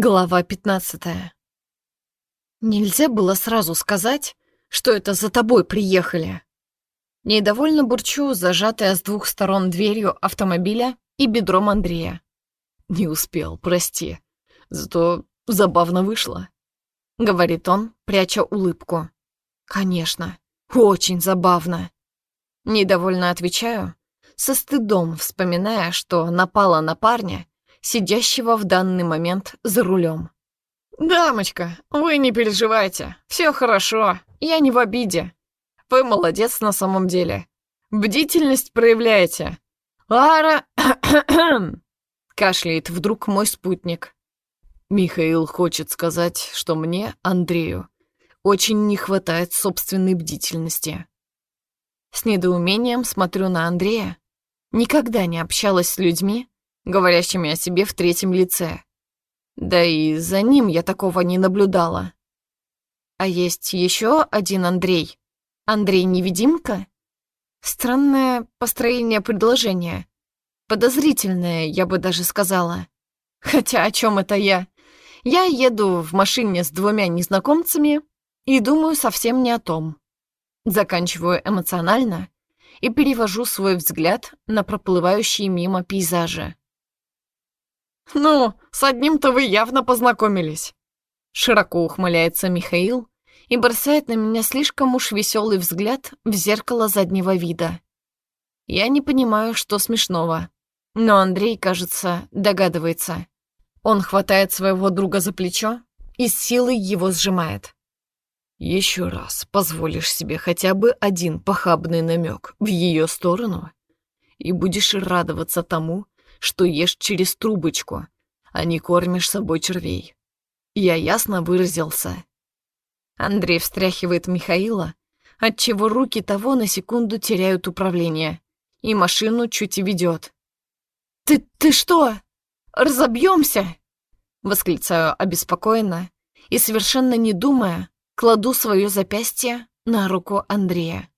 Глава 15 Нельзя было сразу сказать, что это за тобой приехали. Недовольно бурчу, зажатая с двух сторон дверью автомобиля и бедром Андрея. Не успел, прости. Зато забавно вышло. Говорит он, пряча улыбку. Конечно, очень забавно. Недовольно отвечаю, со стыдом вспоминая, что напала на парня, сидящего в данный момент за рулем. «Дамочка, вы не переживайте, все хорошо, я не в обиде. Вы молодец на самом деле. Бдительность проявляете. Лара...» Кашляет вдруг мой спутник. Михаил хочет сказать, что мне, Андрею, очень не хватает собственной бдительности. С недоумением смотрю на Андрея. Никогда не общалась с людьми, говорящими о себе в третьем лице. Да и за ним я такого не наблюдала. А есть еще один Андрей. Андрей-невидимка? Странное построение предложения. Подозрительное, я бы даже сказала. Хотя о чем это я? Я еду в машине с двумя незнакомцами и думаю совсем не о том. Заканчиваю эмоционально и перевожу свой взгляд на проплывающие мимо пейзажи. «Ну, с одним-то вы явно познакомились!» Широко ухмыляется Михаил и бросает на меня слишком уж веселый взгляд в зеркало заднего вида. Я не понимаю, что смешного, но Андрей, кажется, догадывается. Он хватает своего друга за плечо и с силой его сжимает. «Еще раз позволишь себе хотя бы один похабный намек в ее сторону, и будешь радоваться тому, что ешь через трубочку, а не кормишь собой червей. Я ясно выразился. Андрей встряхивает Михаила, отчего руки того на секунду теряют управление, и машину чуть и ведет. «Ты, ты что? Разобьемся?» Восклицаю обеспокоенно и, совершенно не думая, кладу свое запястье на руку Андрея.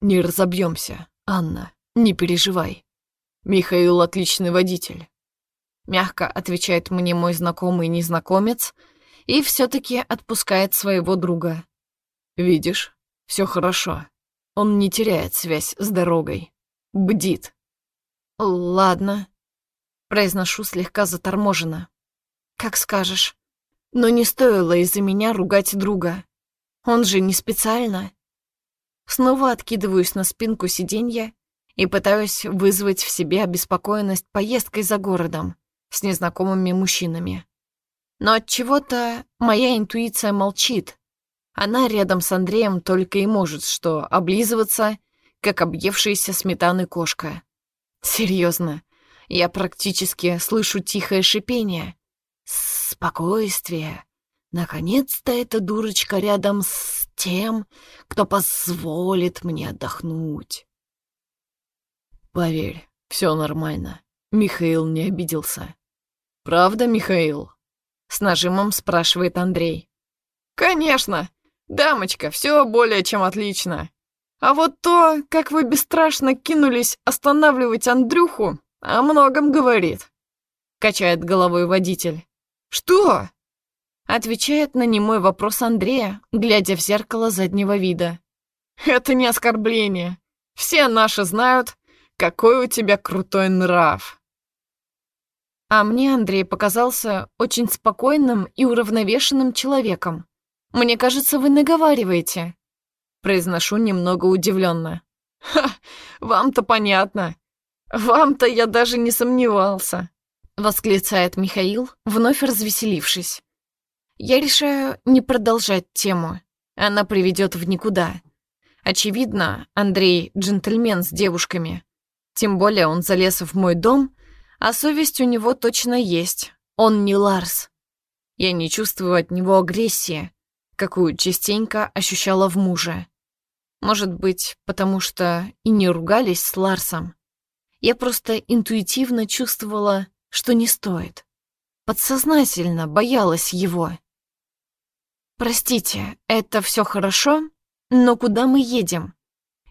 «Не разобьемся, Анна, не переживай. «Михаил отличный водитель», — мягко отвечает мне мой знакомый незнакомец и все-таки отпускает своего друга. «Видишь, все хорошо. Он не теряет связь с дорогой. Бдит». «Ладно», — произношу слегка заторможенно. «Как скажешь. Но не стоило из-за меня ругать друга. Он же не специально». Снова откидываюсь на спинку сиденья и пытаюсь вызвать в себе обеспокоенность поездкой за городом с незнакомыми мужчинами. Но от чего-то моя интуиция молчит. Она рядом с Андреем только и может что облизываться, как объевшаяся сметаны кошка. Серьезно, я практически слышу тихое шипение. Спокойствие. Наконец-то эта дурочка рядом с тем, кто позволит мне отдохнуть. Поверь, все нормально. Михаил не обиделся. Правда, Михаил? С нажимом спрашивает Андрей. Конечно! Дамочка, все более чем отлично. А вот то, как вы бесстрашно кинулись останавливать Андрюху, о многом говорит. Качает головой водитель. Что? Отвечает на немой вопрос Андрея, глядя в зеркало заднего вида. Это не оскорбление. Все наши знают, какой у тебя крутой нрав!» А мне Андрей показался очень спокойным и уравновешенным человеком. Мне кажется, вы наговариваете. Произношу немного удивленно. «Ха, вам-то понятно. Вам-то я даже не сомневался», — восклицает Михаил, вновь развеселившись. Я решаю не продолжать тему. Она приведет в никуда. Очевидно, Андрей — джентльмен с девушками. Тем более он залез в мой дом, а совесть у него точно есть. Он не Ларс. Я не чувствую от него агрессии, какую частенько ощущала в муже. Может быть, потому что и не ругались с Ларсом. Я просто интуитивно чувствовала, что не стоит. Подсознательно боялась его. «Простите, это все хорошо, но куда мы едем?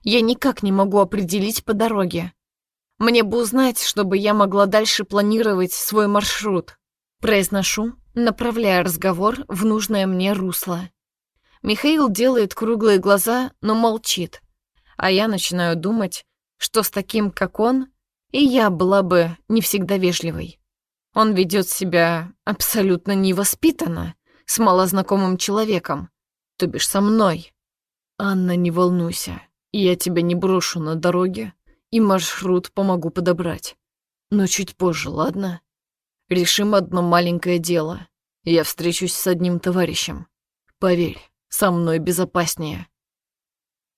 Я никак не могу определить по дороге. Мне бы узнать, чтобы я могла дальше планировать свой маршрут. Произношу, направляя разговор в нужное мне русло. Михаил делает круглые глаза, но молчит. А я начинаю думать, что с таким, как он, и я была бы не всегда вежливой. Он ведет себя абсолютно невоспитанно с малознакомым человеком, то бишь со мной. Анна, не волнуйся, я тебя не брошу на дороге и маршрут помогу подобрать. Но чуть позже, ладно? Решим одно маленькое дело. Я встречусь с одним товарищем. Поверь, со мной безопаснее.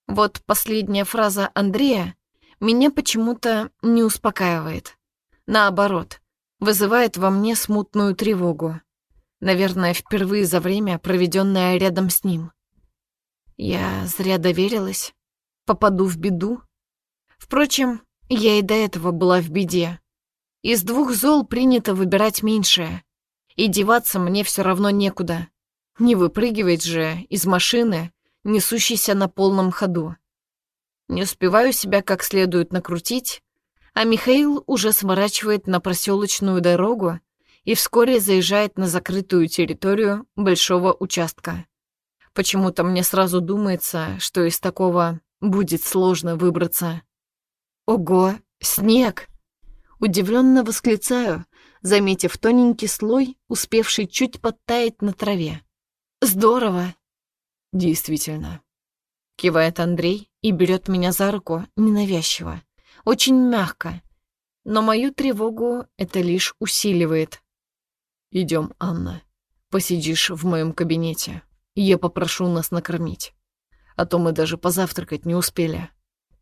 Вот последняя фраза Андрея меня почему-то не успокаивает. Наоборот, вызывает во мне смутную тревогу. Наверное, впервые за время, проведенное рядом с ним. Я зря доверилась. Попаду в беду. Впрочем, я и до этого была в беде. Из двух зол принято выбирать меньшее. И деваться мне все равно некуда. Не выпрыгивать же из машины, несущейся на полном ходу. Не успеваю себя как следует накрутить, а Михаил уже сворачивает на проселочную дорогу и вскоре заезжает на закрытую территорию большого участка. Почему-то мне сразу думается, что из такого будет сложно выбраться. Ого, снег! Удивленно восклицаю, заметив тоненький слой, успевший чуть подтаять на траве. Здорово! Действительно. Кивает Андрей и берет меня за руку ненавязчиво, очень мягко. Но мою тревогу это лишь усиливает. Идем, Анна. Посидишь в моем кабинете. Я попрошу нас накормить. А то мы даже позавтракать не успели.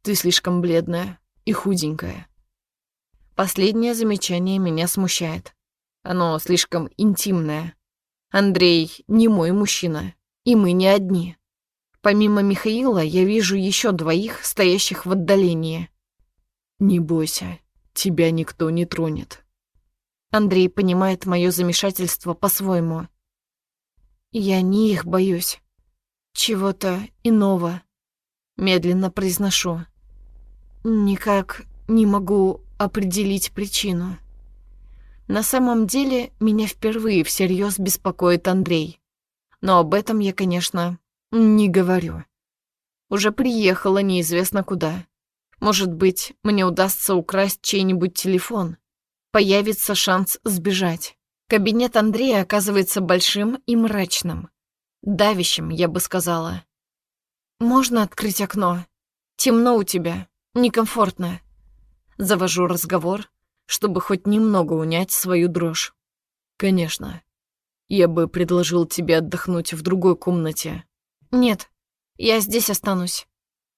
Ты слишком бледная и худенькая. Последнее замечание меня смущает. Оно слишком интимное. Андрей не мой мужчина, и мы не одни. Помимо Михаила я вижу еще двоих, стоящих в отдалении. Не бойся, тебя никто не тронет. Андрей понимает мое замешательство по-своему. Я не их боюсь. Чего-то иного. Медленно произношу. Никак не могу определить причину. На самом деле, меня впервые всерьез беспокоит Андрей. Но об этом я, конечно, не говорю. Уже приехала неизвестно куда. Может быть, мне удастся украсть чей-нибудь телефон. Появится шанс сбежать. Кабинет Андрея оказывается большим и мрачным. Давящим, я бы сказала. «Можно открыть окно? Темно у тебя, некомфортно». Завожу разговор, чтобы хоть немного унять свою дрожь. «Конечно. Я бы предложил тебе отдохнуть в другой комнате». «Нет, я здесь останусь.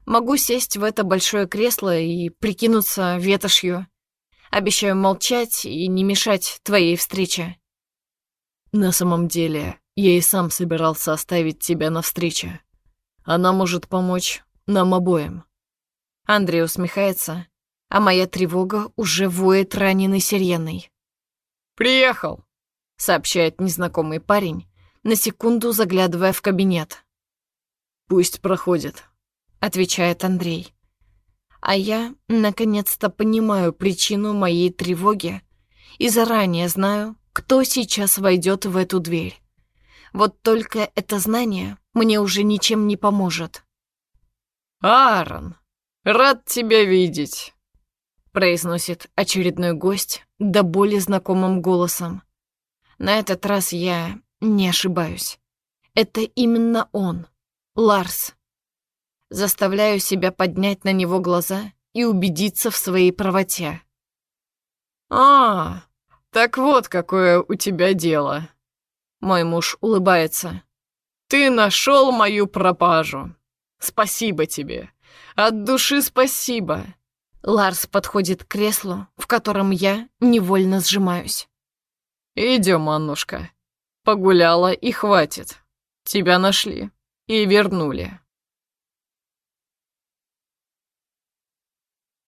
Могу сесть в это большое кресло и прикинуться ветошью. Обещаю молчать и не мешать твоей встрече». «На самом деле, я и сам собирался оставить тебя на встрече. Она может помочь нам обоим». Андрей усмехается, а моя тревога уже воет раненой сиреной. «Приехал», — сообщает незнакомый парень, на секунду заглядывая в кабинет. «Пусть проходит», — отвечает Андрей. А я, наконец-то, понимаю причину моей тревоги и заранее знаю, кто сейчас войдет в эту дверь. Вот только это знание мне уже ничем не поможет. «Аарон, рад тебя видеть», произносит очередной гость до боли знакомым голосом. На этот раз я не ошибаюсь. Это именно он, Ларс. Заставляю себя поднять на него глаза и убедиться в своей правоте. «А, так вот какое у тебя дело». Мой муж улыбается. «Ты нашел мою пропажу. Спасибо тебе. От души спасибо. Ларс подходит к креслу, в котором я невольно сжимаюсь. «Идем, Аннушка. Погуляла и хватит. Тебя нашли и вернули».